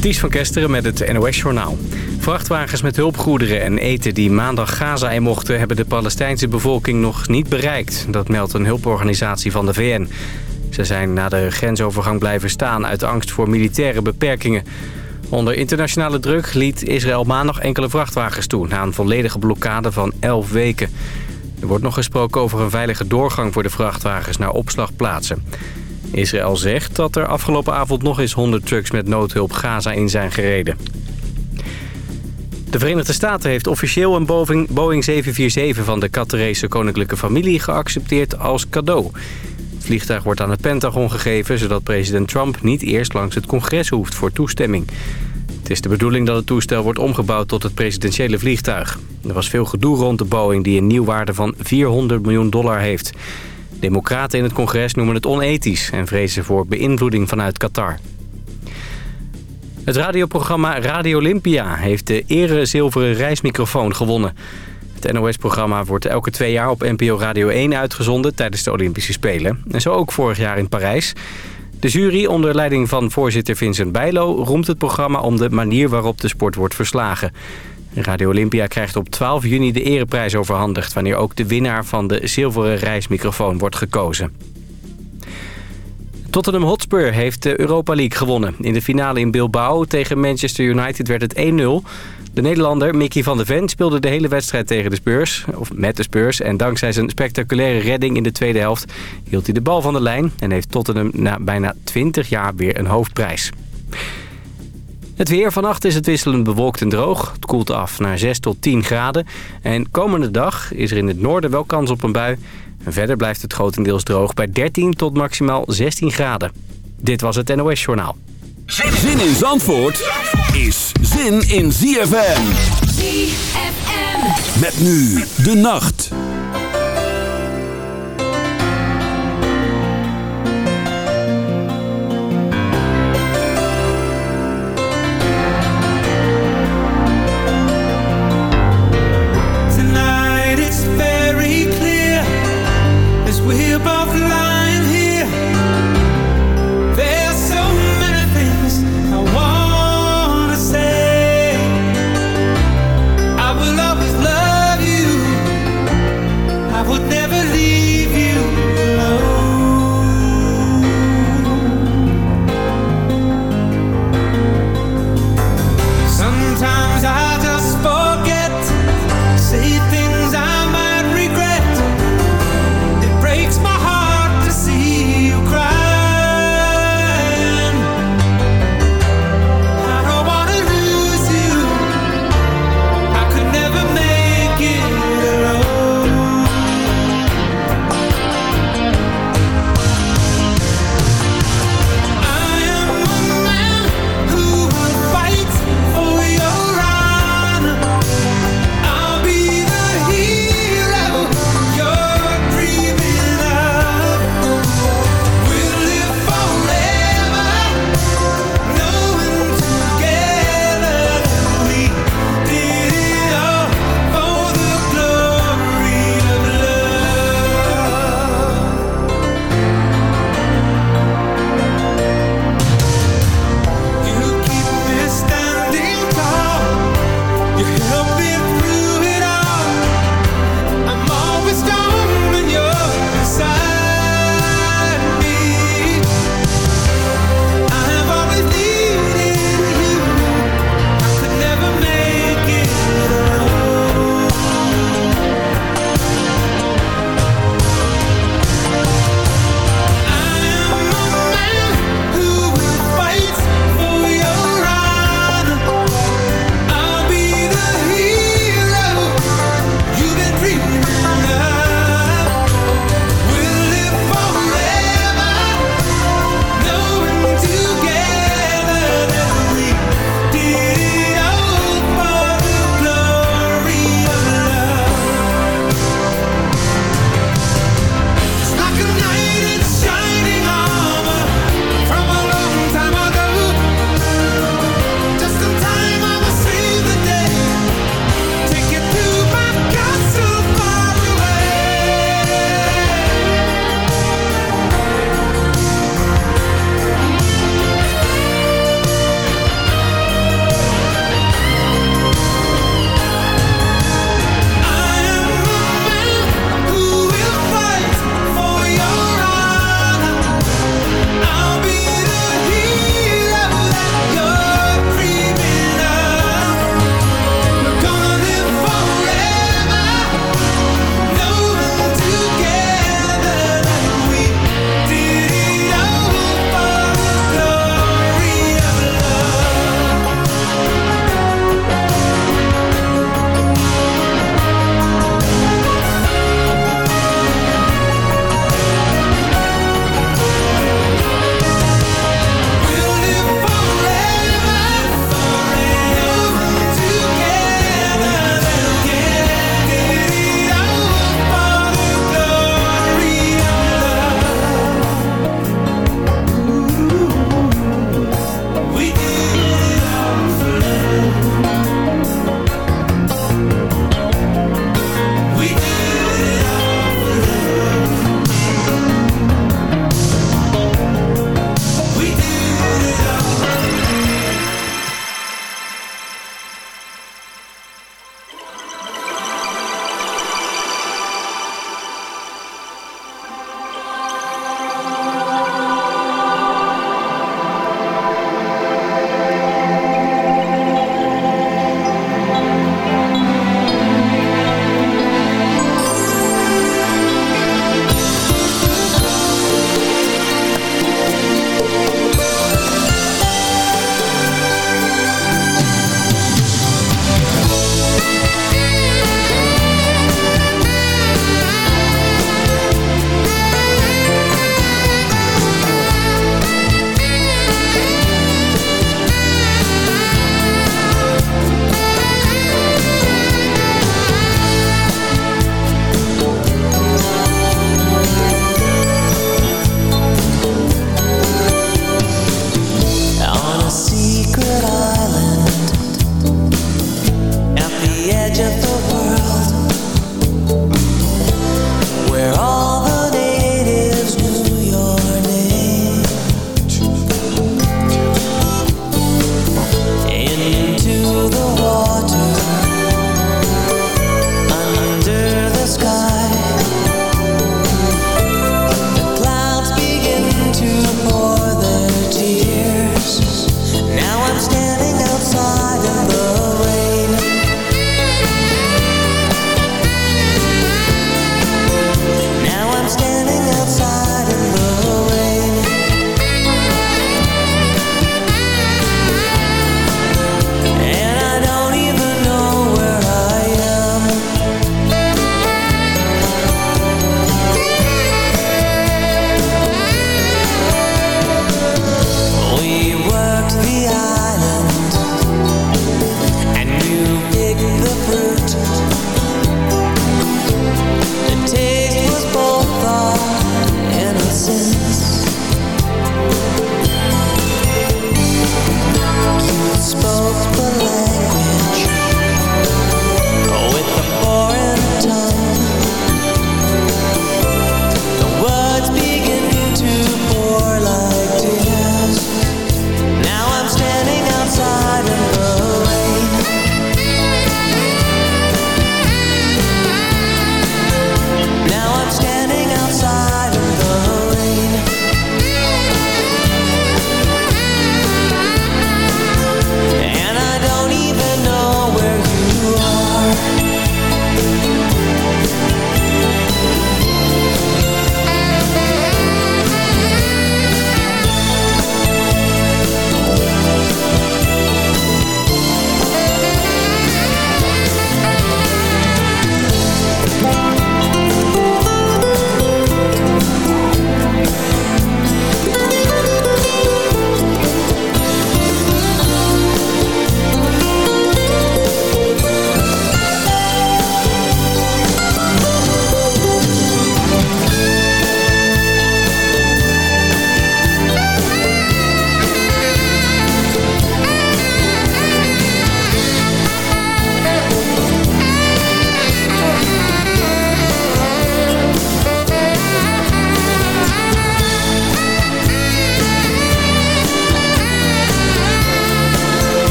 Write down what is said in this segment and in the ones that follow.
Ties van Kesteren met het NOS-journaal. Vrachtwagens met hulpgoederen en eten die maandag Gaza in mochten... hebben de Palestijnse bevolking nog niet bereikt. Dat meldt een hulporganisatie van de VN. Ze zijn na de grensovergang blijven staan uit angst voor militaire beperkingen. Onder internationale druk liet Israël maandag enkele vrachtwagens toe... na een volledige blokkade van 11 weken. Er wordt nog gesproken over een veilige doorgang voor de vrachtwagens naar opslagplaatsen. Israël zegt dat er afgelopen avond nog eens 100 trucks met noodhulp Gaza in zijn gereden. De Verenigde Staten heeft officieel een Boeing 747 van de Qatarese koninklijke familie geaccepteerd als cadeau. Het vliegtuig wordt aan het Pentagon gegeven zodat president Trump niet eerst langs het congres hoeft voor toestemming. Het is de bedoeling dat het toestel wordt omgebouwd tot het presidentiële vliegtuig. Er was veel gedoe rond de Boeing die een nieuwwaarde van 400 miljoen dollar heeft. Democraten in het congres noemen het onethisch en vrezen voor beïnvloeding vanuit Qatar. Het radioprogramma Radio Olympia heeft de ere zilveren reismicrofoon gewonnen. Het NOS-programma wordt elke twee jaar op NPO Radio 1 uitgezonden tijdens de Olympische Spelen. En zo ook vorig jaar in Parijs. De jury onder leiding van voorzitter Vincent Bijlo roemt het programma om de manier waarop de sport wordt verslagen. Radio Olympia krijgt op 12 juni de ereprijs overhandigd... wanneer ook de winnaar van de zilveren reismicrofoon wordt gekozen. Tottenham Hotspur heeft de Europa League gewonnen. In de finale in Bilbao tegen Manchester United werd het 1-0. De Nederlander Mickey van der Ven speelde de hele wedstrijd tegen de Spurs, of met de Spurs. En dankzij zijn spectaculaire redding in de tweede helft hield hij de bal van de lijn... en heeft Tottenham na bijna 20 jaar weer een hoofdprijs. Het weer vannacht is het wisselend bewolkt en droog. Het koelt af naar 6 tot 10 graden. En komende dag is er in het noorden wel kans op een bui. En verder blijft het grotendeels droog bij 13 tot maximaal 16 graden. Dit was het NOS Journaal. Zin in Zandvoort is zin in ZFM. ZFM. Met nu de nacht.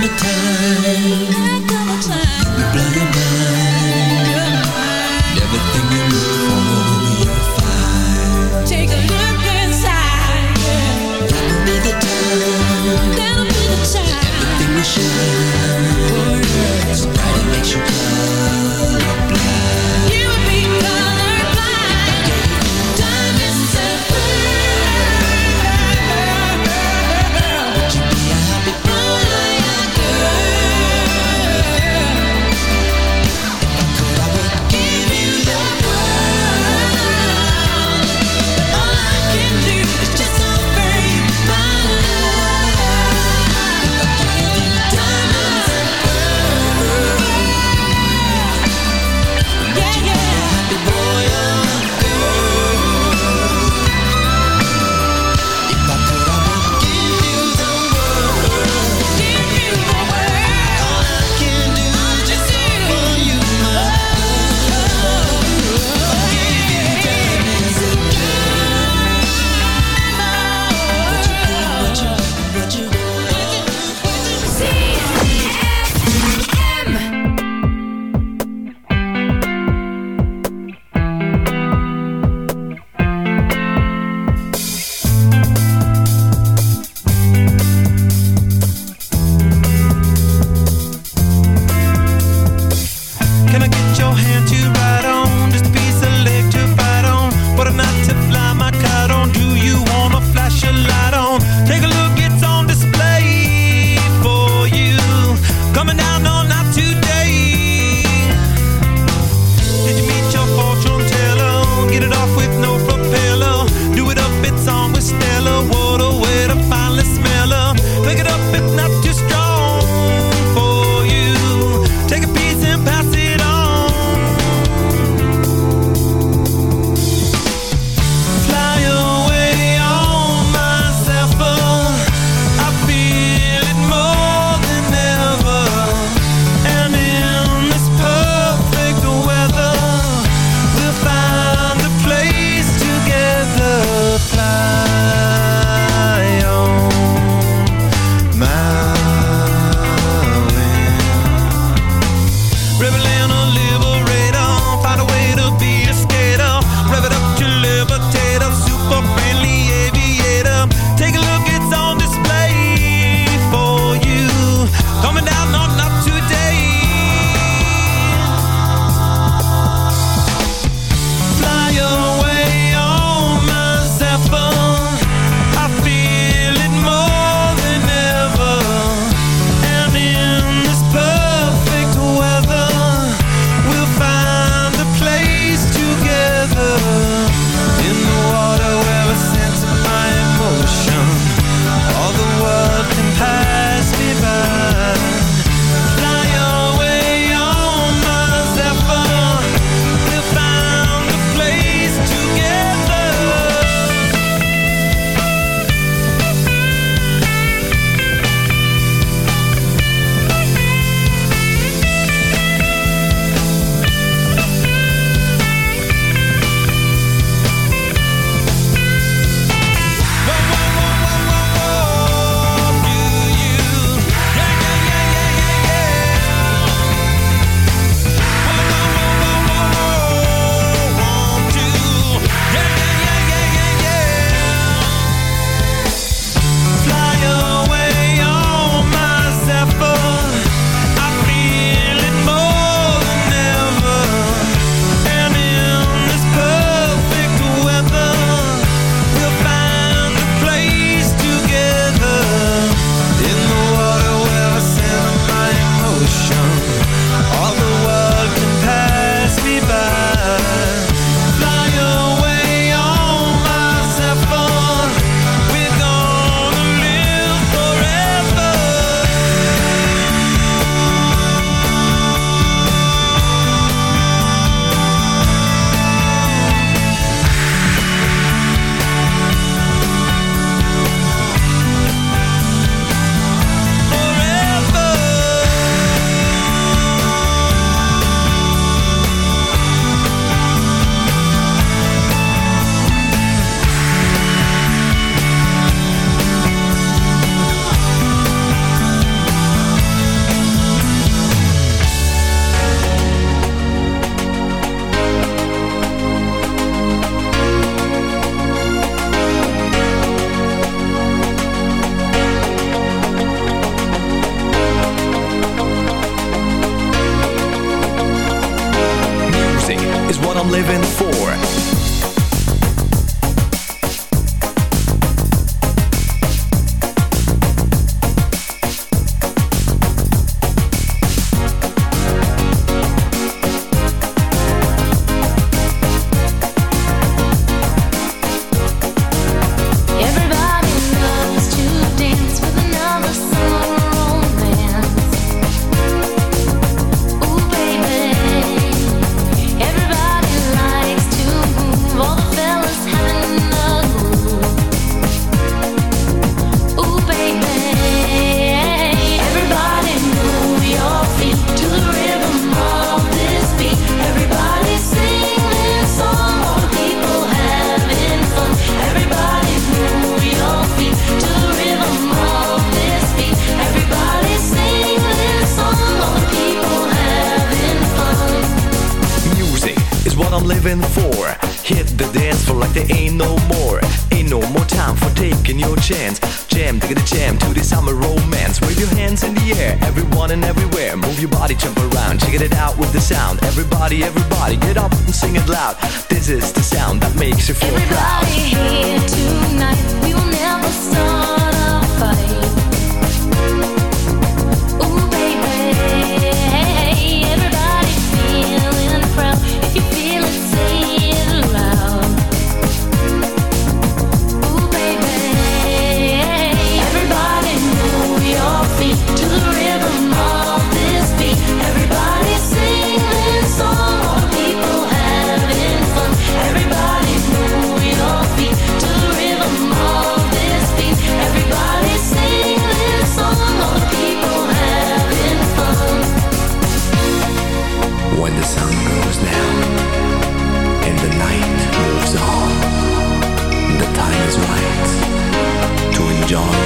summertime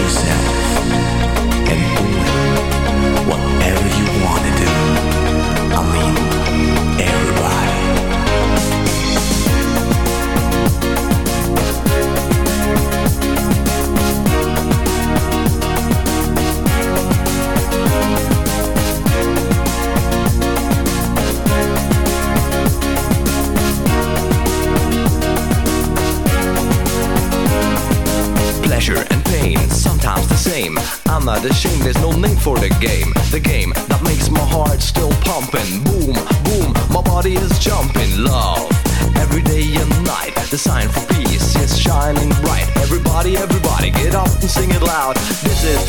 said. This is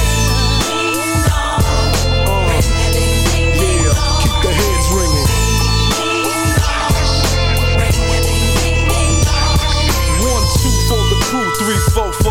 for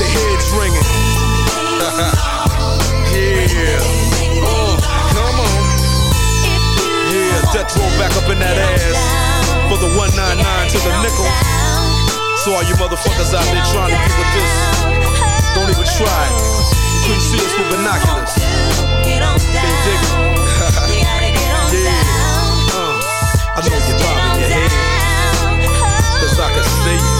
The heads ringing. yeah, uh, come on. Yeah, Death Row back up in that ass for the 199 to the nickel. So all you motherfuckers out there trying to get with this, don't even try. You couldn't see us with binoculars. They dig Yeah. Uh, I know you're bobbing your head, cause I can see you.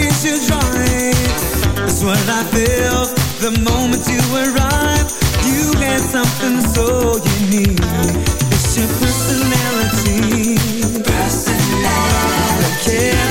face you That's what I feel the moment you arrive. You had something so unique. It's your personality. Personality. I care.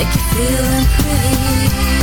Make you feel unpretty.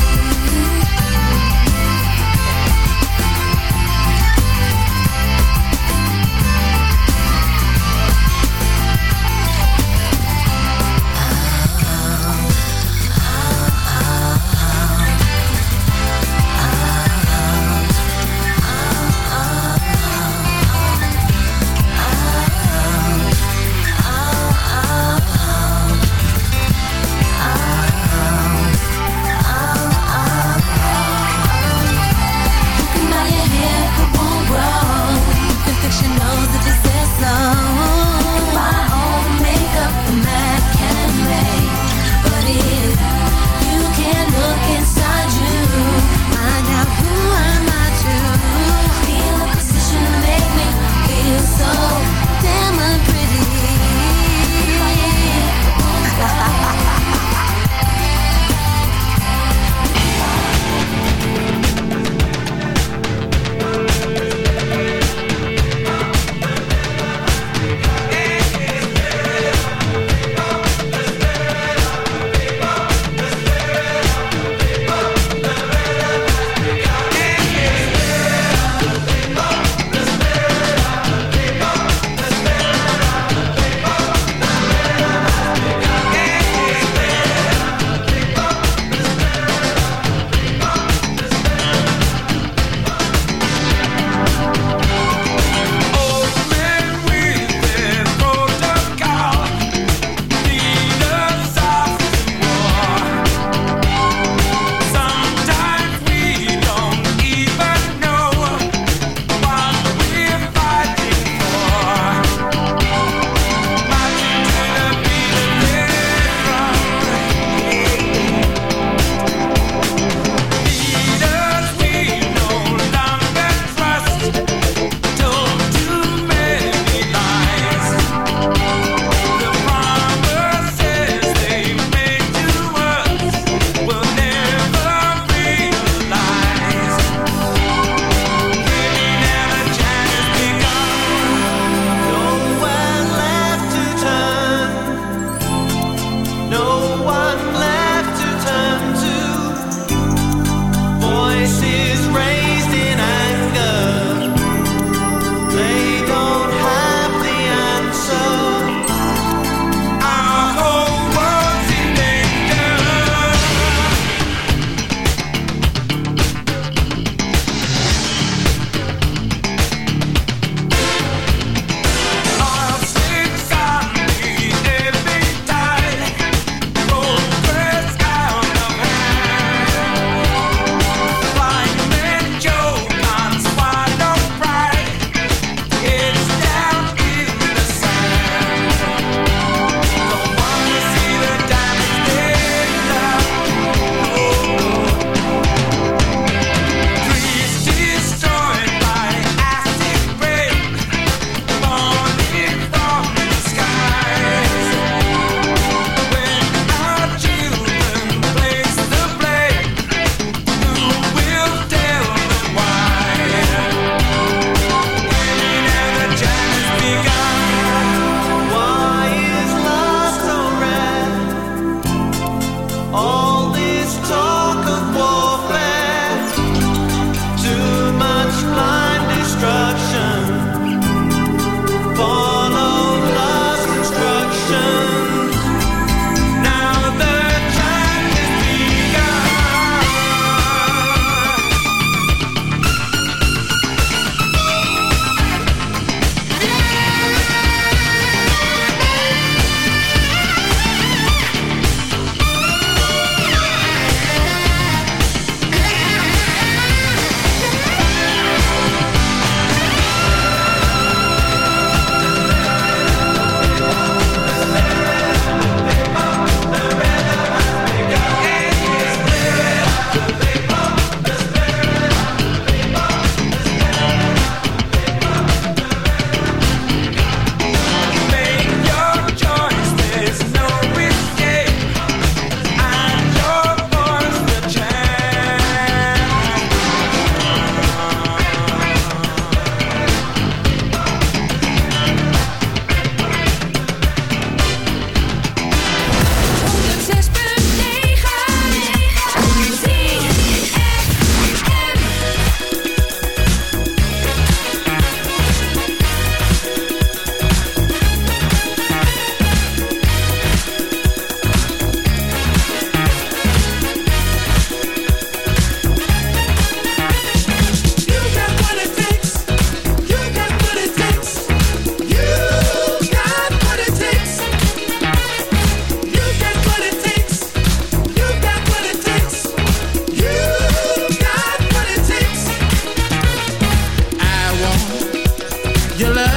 your love.